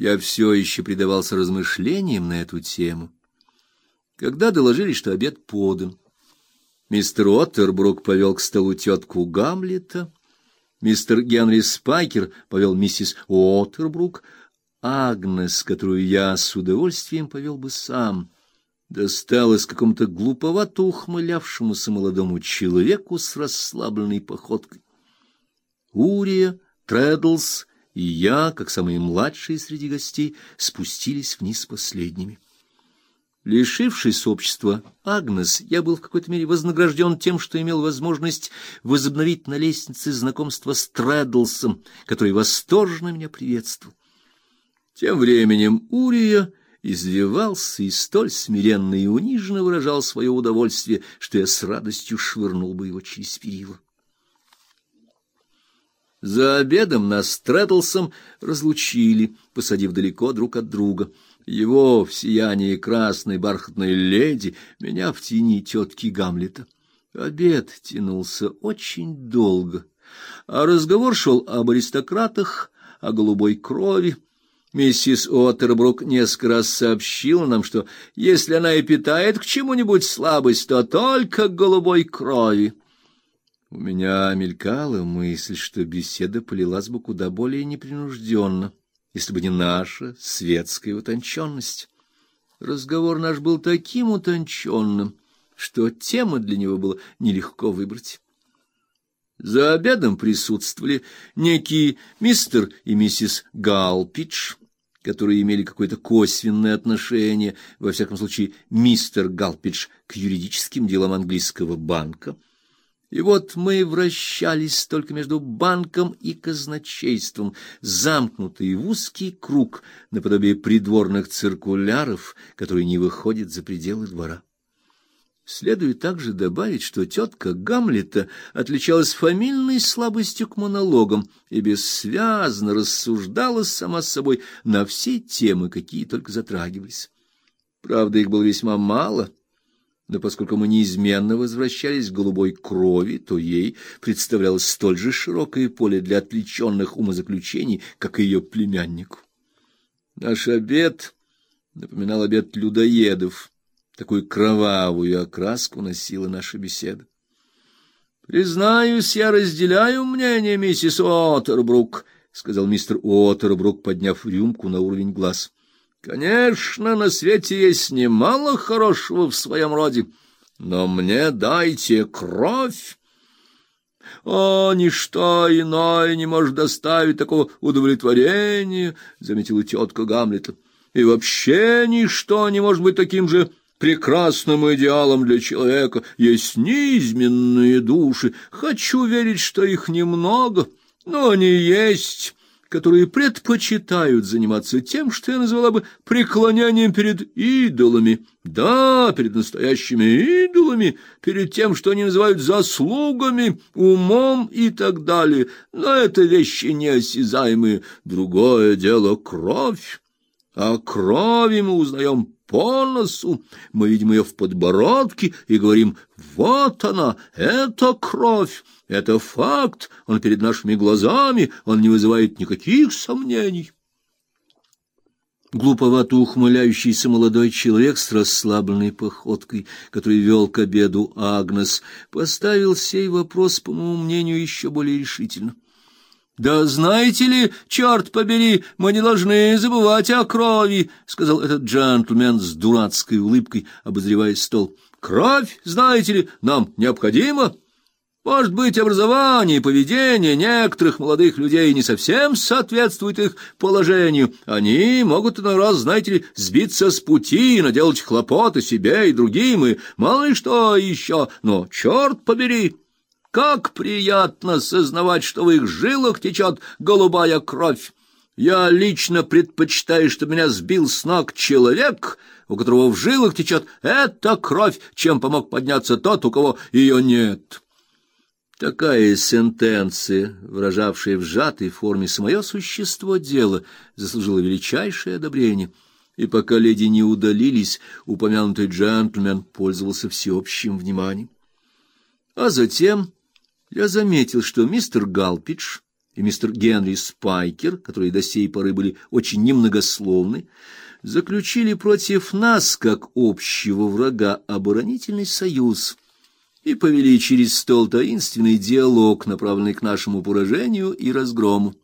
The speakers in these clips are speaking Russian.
Я все еще предавался размышлениям на эту тему, когда доложили, что обед подан. Мистер Оттербрук повел к столу тетку Гамлета, мистер Генри Спайкер повел миссис Оттербрук, Агнес, которую я с удовольствием повел бы сам, досталась какому-то глуповато ухмылявшемуся молодому человеку с расслабленной походкой. Урия, Тредлс и я, как самые младшие среди гостей, спустились вниз последними. Лишившись общества Агнес, я был в какой-то мере вознагражден тем, что имел возможность возобновить на лестнице знакомство с Тредлсом, который восторженно меня приветствовал. Тем временем Урия извивался и столь смиренно и униженно выражал свое удовольствие, что я с радостью швырнул бы его через перила. За обедом нас с разлучили, посадив далеко друг от друга. Его в сиянии красной бархатной леди, меня в тени тетки Гамлета. Обед тянулся очень долго, а разговор шел об аристократах, о голубой крови. Миссис Оттербрук несколько раз сообщила нам, что если она и питает к чему-нибудь слабость, то только к голубой крови. У меня мелькала мысль, что беседа полилась бы куда более непринужденно, если бы не наша светская утонченность. Разговор наш был таким утонченным, что тему для него было нелегко выбрать. За обедом присутствовали некий мистер и миссис Галпич, которые имели какое-то косвенное отношение, во всяком случае, мистер Галпич к юридическим делам английского банка — и вот мы вращались только между банком и казначейством, замкнутые в узкий круг, наподобие придворных циркуляров, которые не выходят за пределы двора. Следует также добавить, что тетка Гамлета отличалась фамильной слабостью к монологам и бессвязно рассуждала сама с собой на все темы, какие только затрагивались. Правда, их было весьма мало — но поскольку мы неизменно возвращались к голубой крови, то ей представлялось столь же широкое поле для отвлеченных умозаключений, как и ее племяннику. Наш обед напоминал обед людоедов. Такую кровавую окраску носила наша беседа. Признаюсь, я разделяю мнение миссис Уотербрук, сказал мистер Уотербрук, подняв рюмку на уровень глаз. Конечно, на свете есть немало хорошего в своем роде, но мне дайте кровь. А ничто иное не может доставить такого удовлетворения, заметила тетка Гамлета. И вообще ничто не может быть таким же прекрасным идеалом для человека. Есть неизменные души. Хочу верить, что их немного, но они есть которые предпочитают заниматься тем, что я назвала бы преклонянием перед идолами. Да, перед настоящими идолами, перед тем, что они называют заслугами, умом и так далее. Но это вещи неосязаемые. Другое дело — кровь. А крови мы узнаем по носу, мы видим ее в подбородке и говорим «Вот она, это кровь». Это факт, он перед нашими глазами, он не вызывает никаких сомнений. Глуповато ухмыляющийся молодой человек с расслабленной походкой, который вел к обеду Агнес, поставил сей вопрос, по моему мнению, еще более решительно. «Да знаете ли, черт побери, мы не должны забывать о крови», — сказал этот джентльмен с дурацкой улыбкой, обозревая стол. «Кровь, знаете ли, нам необходима». Может быть, образование и поведение некоторых молодых людей не совсем соответствует их положению. Они могут на раз, знаете ли, сбиться с пути и наделать хлопоты себе и другим, и мало ли что еще. Но, черт побери, как приятно сознавать, что в их жилах течет голубая кровь. Я лично предпочитаю, что меня сбил с ног человек, у которого в жилах течет эта кровь, чем помог подняться тот, у кого ее нет». Такая сентенция, выражавшая в сжатой форме самое существо дела, заслужила величайшее одобрение, и пока леди не удалились, упомянутый джентльмен пользовался всеобщим вниманием. А затем я заметил, что мистер Галпидж и мистер Генри Спайкер, которые до сей поры были очень немногословны, заключили против нас, как общего врага, оборонительный союз и повели через стол таинственный диалог, направленный к нашему поражению и разгрому.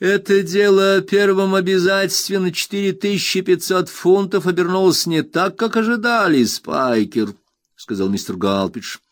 Это дело о первом обязательстве на четыре тысячи пятьсот фунтов обернулось не так, как ожидали, Спайкер, — сказал мистер Галпидж. —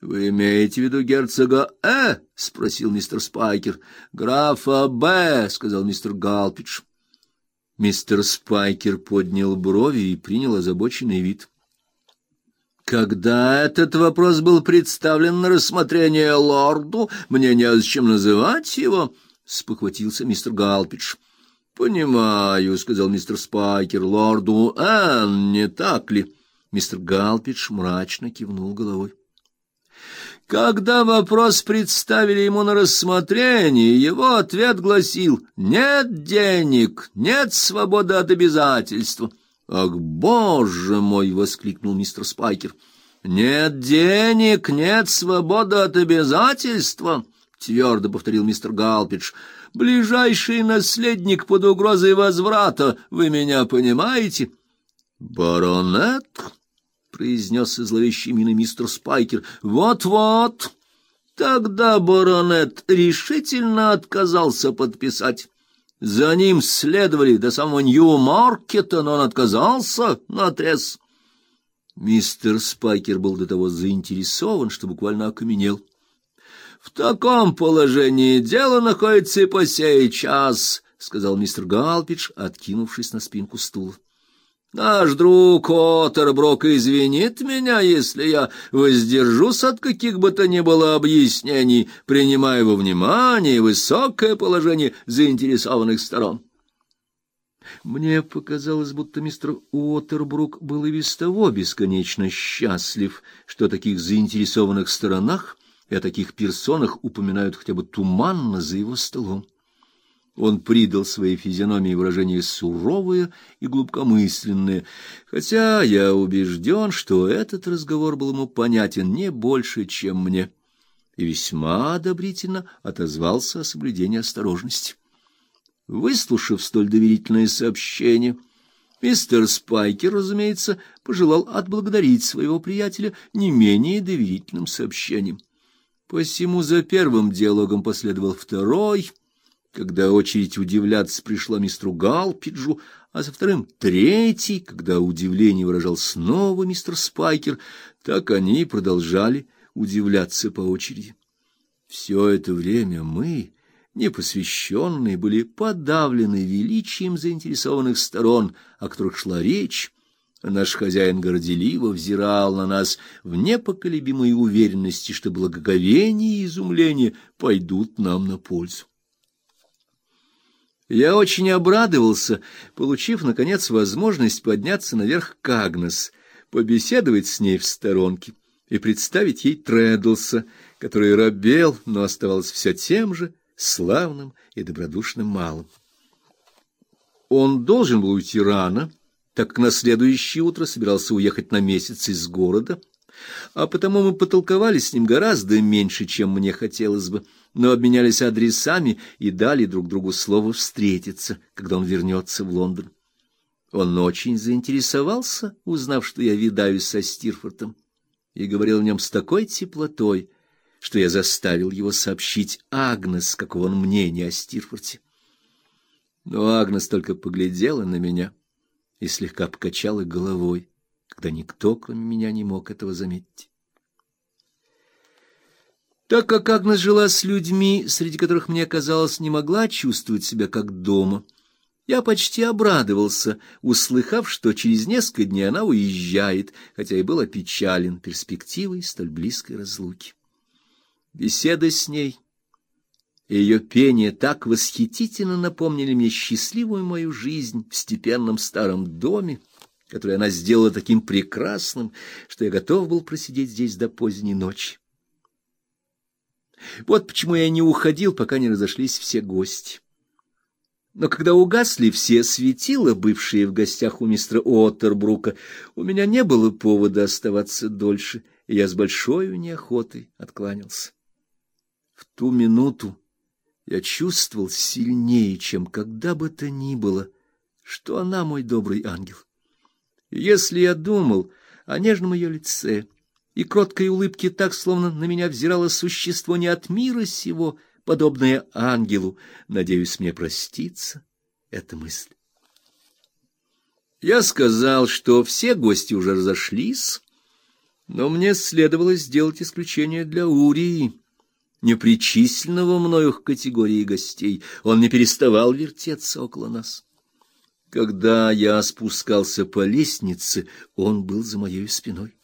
Вы имеете в виду герцога Э? — спросил мистер Спайкер. — Графа Б, — сказал мистер Галпидж. Мистер Спайкер поднял брови и принял озабоченный вид. Когда этот вопрос был представлен на рассмотрение лорду, мне не чем называть его, —— спохватился мистер Галпидж. — Понимаю, — сказал мистер Спайкер, — лорду Энн, не так ли? Мистер Галпидж мрачно кивнул головой. Когда вопрос представили ему на рассмотрение, его ответ гласил «Нет денег, нет свободы от обязательства». «Ах, боже мой!» — воскликнул мистер Спайкер. «Нет денег, нет свободы от обязательства». — твердо повторил мистер Галпидж. — Ближайший наследник под угрозой возврата, вы меня понимаете? — Баронет? — произнес со зловещей миной мистер Спайкер. Вот — Вот-вот. Тогда баронет решительно отказался подписать. За ним следовали до самого Нью-Маркета, но он отказался наотрез. Мистер Спайкер был до того заинтересован, что буквально окаменел. — в таком положении дело находится и по сей час, сказал мистер Галпидж, откинувшись на спинку стула. Наш друг Оттерброк извинит меня, если я воздержусь от каких бы то ни было объяснений, принимая во внимание высокое положение заинтересованных сторон. Мне показалось, будто мистер Уотербрук был и без того бесконечно счастлив, что о таких заинтересованных сторонах и о таких персонах упоминают хотя бы туманно за его столом. Он придал своей физиономии выражение суровое и глубокомысленное, хотя я убежден, что этот разговор был ему понятен не больше, чем мне, и весьма одобрительно отозвался о соблюдении осторожности. Выслушав столь доверительное сообщение, мистер Спайкер, разумеется, пожелал отблагодарить своего приятеля не менее доверительным сообщением. Посему за первым диалогом последовал второй, когда очередь удивляться пришла мистеру Галпиджу, а за вторым третий, когда удивление выражал снова мистер Спайкер, так они продолжали удивляться по очереди. Все это время мы, непосвященные, были подавлены величием заинтересованных сторон, о которых шла речь, Наш хозяин горделиво взирал на нас в непоколебимой уверенности, что благоговение и изумление пойдут нам на пользу. Я очень обрадовался, получив наконец возможность подняться наверх к Агнес, побеседовать с ней в сторонке и представить ей Тредлса, который робел, но оставался все тем же славным и добродушным малым. Он должен был уйти рано, так как на следующее утро собирался уехать на месяц из города, а потому мы потолковали с ним гораздо меньше, чем мне хотелось бы, но обменялись адресами и дали друг другу слово встретиться, когда он вернется в Лондон. Он очень заинтересовался, узнав, что я видаюсь со Стирфортом, и говорил о нем с такой теплотой, что я заставил его сообщить Агнес, какого он мнения о Стирфорте. Но Агнес только поглядела на меня — и слегка покачала головой, когда никто, кроме меня, не мог этого заметить. Так как Агнес жила с людьми, среди которых мне казалось, не могла чувствовать себя как дома, я почти обрадовался, услыхав, что через несколько дней она уезжает, хотя и был опечален перспективой столь близкой разлуки. Беседа с ней ее пение так восхитительно напомнили мне счастливую мою жизнь в степенном старом доме, который она сделала таким прекрасным, что я готов был просидеть здесь до поздней ночи. Вот почему я не уходил, пока не разошлись все гости. Но когда угасли все светила, бывшие в гостях у мистера Оттербрука, у меня не было повода оставаться дольше, и я с большой неохотой откланялся. В ту минуту я чувствовал сильнее, чем когда бы то ни было, что она мой добрый ангел. Если я думал о нежном ее лице и кроткой улыбке так, словно на меня взирало существо не от мира сего, подобное ангелу, надеюсь, мне проститься эта мысль. Я сказал, что все гости уже разошлись, но мне следовало сделать исключение для Урии, непричисленного мною к категории гостей. Он не переставал вертеться около нас. Когда я спускался по лестнице, он был за моей спиной.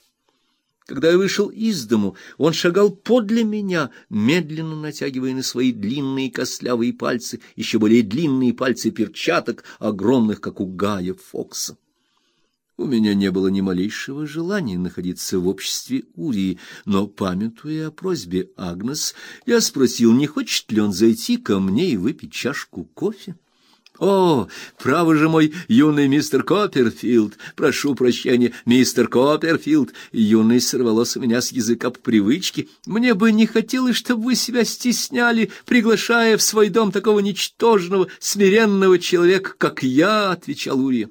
Когда я вышел из дому, он шагал подле меня, медленно натягивая на свои длинные костлявые пальцы, еще более длинные пальцы перчаток, огромных, как у Гая Фокса. У меня не было ни малейшего желания находиться в обществе Урии, но, памятуя о просьбе Агнес, я спросил, не хочет ли он зайти ко мне и выпить чашку кофе. О, право же мой юный мистер Копперфилд, прошу прощения, мистер Копперфилд, юный сорвалось у меня с языка по привычке. Мне бы не хотелось, чтобы вы себя стесняли, приглашая в свой дом такого ничтожного, смиренного человека, как я, отвечал Урия.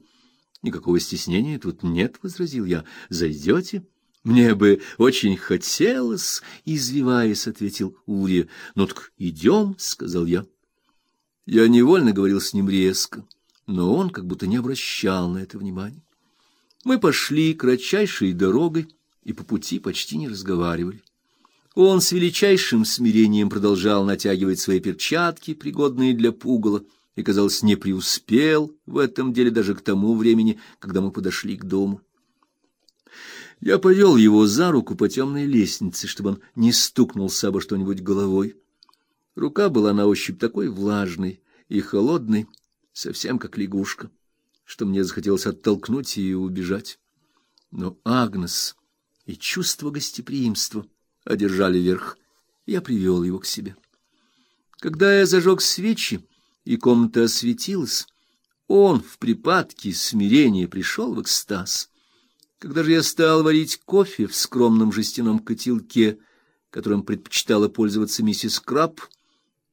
Никакого стеснения тут нет, возразил я. Зайдете? Мне бы очень хотелось, извиваясь, ответил Урия. Ну так идем, сказал я. Я невольно говорил с ним резко, но он как будто не обращал на это внимания. Мы пошли кратчайшей дорогой и по пути почти не разговаривали. Он с величайшим смирением продолжал натягивать свои перчатки, пригодные для пугала, и, казалось, не преуспел в этом деле даже к тому времени, когда мы подошли к дому. Я повел его за руку по темной лестнице, чтобы он не стукнулся обо что-нибудь головой. Рука была на ощупь такой влажной и холодной, совсем как лягушка, что мне захотелось оттолкнуть ее и убежать. Но Агнес и чувство гостеприимства одержали верх. Я привел его к себе. Когда я зажег свечи, и комната осветилась, он в припадке смирения пришел в экстаз. Когда же я стал варить кофе в скромном жестяном котелке, которым предпочитала пользоваться миссис Краб,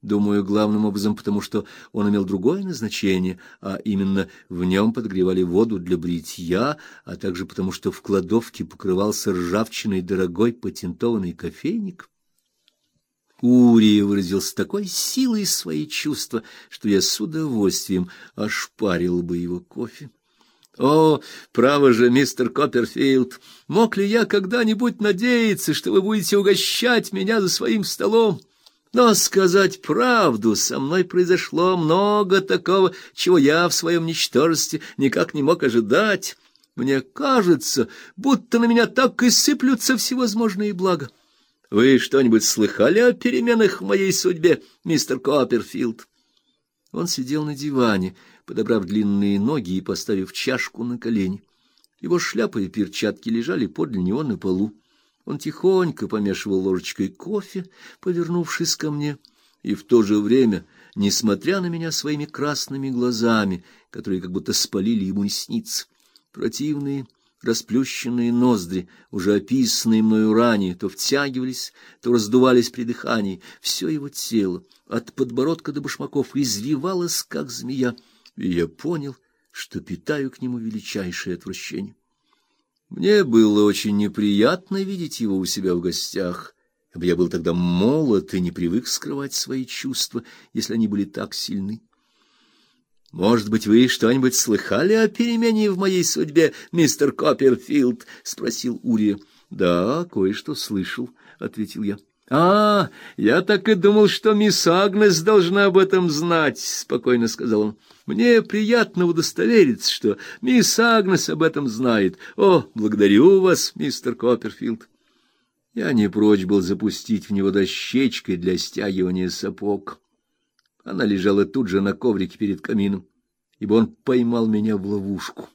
думаю, главным образом потому, что он имел другое назначение, а именно в нем подогревали воду для бритья, а также потому, что в кладовке покрывался ржавчиной дорогой патентованный кофейник, Урия выразил с такой силой свои чувства, что я с удовольствием ошпарил бы его кофе. О, право же, мистер Копперфилд, мог ли я когда-нибудь надеяться, что вы будете угощать меня за своим столом? Но сказать правду, со мной произошло много такого, чего я в своем ничтожестве никак не мог ожидать. Мне кажется, будто на меня так и сыплются всевозможные блага. Вы что-нибудь слыхали о переменах в моей судьбе, мистер Копперфилд? Он сидел на диване, подобрав длинные ноги и поставив чашку на колени. Его шляпа и перчатки лежали подле него на полу. Он тихонько помешивал ложечкой кофе, повернувшись ко мне, и в то же время, несмотря на меня своими красными глазами, которые как будто спалили ему ресницы, противные расплющенные ноздри, уже описанные мною ранее, то втягивались, то раздувались при дыхании. Все его тело, от подбородка до башмаков, извивалось, как змея, и я понял, что питаю к нему величайшее отвращение. Мне было очень неприятно видеть его у себя в гостях, я был тогда молод и не привык скрывать свои чувства, если они были так сильны. Может быть, вы что-нибудь слыхали о перемене в моей судьбе, мистер Копперфилд, спросил Урия. Да, кое-что слышал, ответил я. А, я так и думал, что мисс Агнес должна об этом знать, спокойно сказал он. Мне приятно удостовериться, что мисс Агнес об этом знает. О, благодарю вас, мистер Копперфилд. Я не прочь был запустить в него дощечкой для стягивания сапог. Она лежала тут же на коврике перед камином, ибо он поймал меня в ловушку,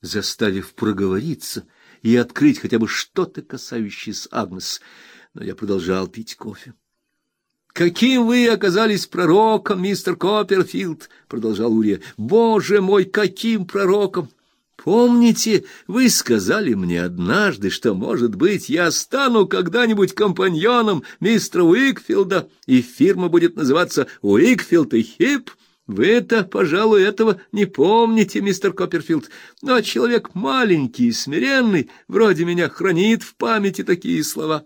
заставив проговориться и открыть хотя бы что-то касающееся Агнес. Но я продолжал пить кофе. Каким вы оказались пророком, мистер Копперфилд, продолжал Урия. Боже мой, каким пророком! Помните, вы сказали мне однажды, что, может быть, я стану когда-нибудь компаньоном мистера Уикфилда, и фирма будет называться Уикфилд и Хип? Вы-то, пожалуй, этого не помните, мистер Копперфилд, но человек маленький и смиренный, вроде меня, хранит в памяти такие слова.